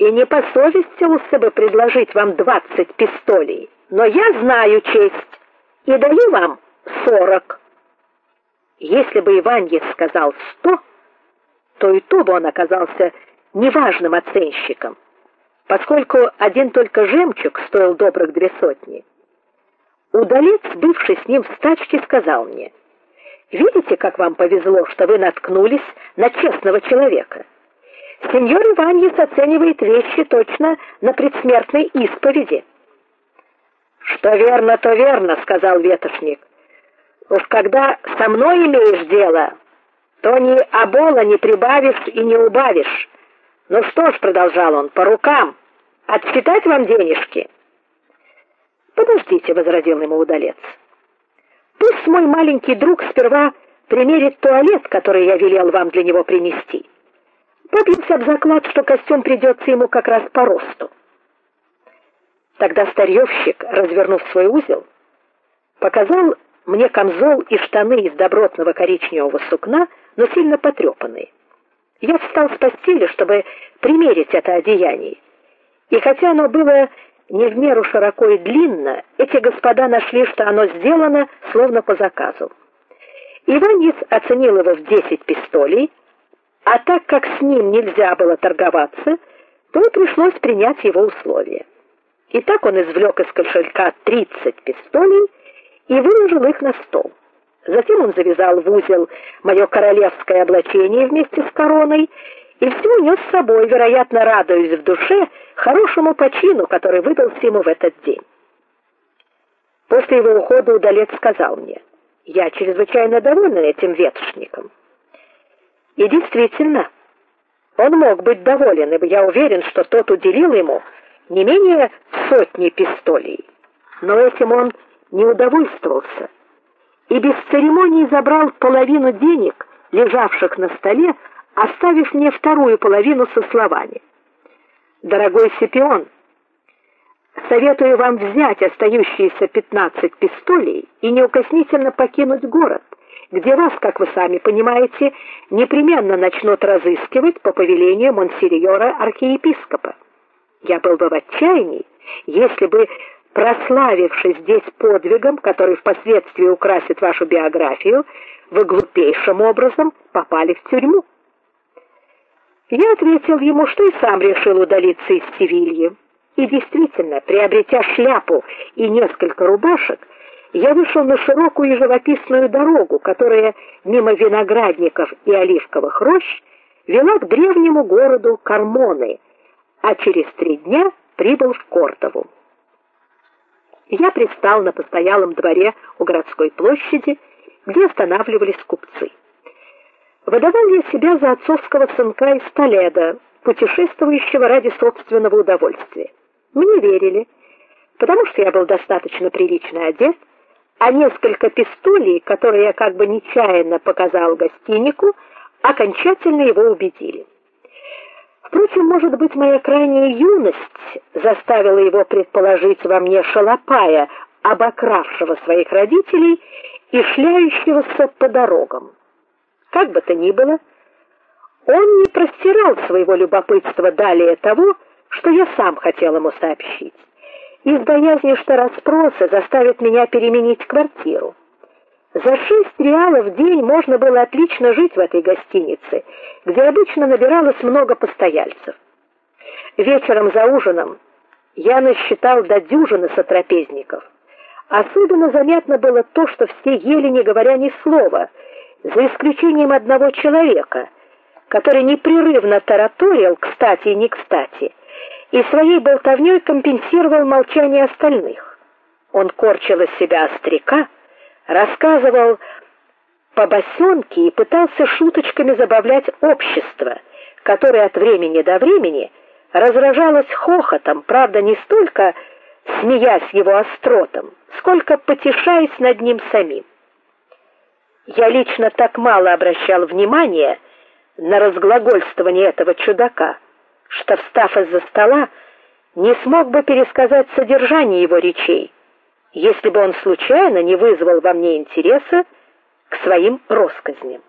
и не посовестился бы предложить вам двадцать пистолей, но я знаю честь и даю вам сорок. Если бы Иваньев сказал сто, то и то бы он оказался неважным оценщиком, поскольку один только жемчуг стоил добрых две сотни. Удалец, бывший с ним в стачке, сказал мне: "Видите, как вам повезло, что вы наткнулись на честного человека. Сеньор Иваньес оценивает вещи точно на предсмертной исповеди". "Что верно, то верно", сказал ветошник. "Уж когда со мной имеешь дело, то ни обола не прибавишь и не убавишь. Ну что ж, продолжал он, по рукам. Отсчитать вам денежки. Подождите, возразил ему удалец. Пусть мой маленький друг сперва примерит туалет, который я велел вам для него принести. Побьюсь об заклад, что костюм придется ему как раз по росту. Тогда старьевщик, развернув свой узел, показал мне камзол и штаны из добротного коричневого сукна, но сильно потрепанные. Я встал с постели, чтобы примерить это одеяние. И хотя оно было не в меру широко и длинно, эти господа нашли, что оно сделано словно по заказу. Иванис оценил его в десять пистолей, а так как с ним нельзя было торговаться, то пришлось принять его условия. И так он извлек из кошелька тридцать пистолей и выложил их на стол. Затем он завязал в узел мое королевское облачение вместе с короной и все унес с собой, вероятно, радуясь в душе хорошему почину, который выдался ему в этот день. После его ухода удалец сказал мне: "Я чрезвычайно доволен этим ветошником". И действительно, он мог быть доволен, ибо я уверен, что тот уделил ему не менее сотни пистолей. Но этим он не удовольствовался и без церемонии забрал половину денег, лежавших на столе, оставив мне вторую половину со словами: "Дорогой Сепион, советую вам взять остающиеся пятнадцать пистолей и неукоснительно покинуть город, где вас, как вы сами понимаете, непременно начнут разыскивать по повелению монсеньора архиепископа. Я был бы в отчаянии, если бы прославившись здесь подвигом, который впоследствии украсит вашу биографию, вы глупейшим образом попали в тюрьму. Я ответил ему, что и сам решил удалиться из Севильи. И действительно, приобретя шляпу и несколько рубашек, я вышел на широкую и живописную дорогу, которая мимо виноградников и оливковых рощ вела к древнему городу Кармоны, а через три дня прибыл в Кордову. Я пристал на постоялом дворе у городской площади, где останавливались купцы. Выдавал я себя за отцовского сынка из Толедо, путешествующего ради собственного удовольствия. Мне верили, потому что я был достаточно прилично одет, а несколько пистолей, которые я как бы нечаянно показал гостинику, окончательно его убедили. Впрочем, может быть, моя крайняя юность заставила его предположить во мне шалопая, обокравшего своих родителей и шляющегося по дорогам. Как бы то ни было, он не простирал своего любопытства далее того, что я сам хотел ему сообщить. Из боязни, что расспросы заставят меня переменить квартиру. За шесть реалов в день можно было отлично жить в этой гостинице, где обычно набиралось много постояльцев. Вечером за ужином я насчитал до дюжины сотрапезников. Особенно заметно было то, что все ели, не говоря ни слова, за исключением одного человека, который непрерывно тараторил, кстати и не кстати, и своей болтовней компенсировал молчание остальных. Он корчил из себя остряка, рассказывал по басенке и пытался шуточками забавлять общество, которое от времени до времени разражалось хохотом, правда, не столько смеясь его остротам, сколько потешаясь над ним самим. Я лично так мало обращал внимания на разглагольствование этого чудака, что встав из-за стола, не смог бы пересказать содержание его речей если бы он случайно не вызвал во мне интереса к своим россказням.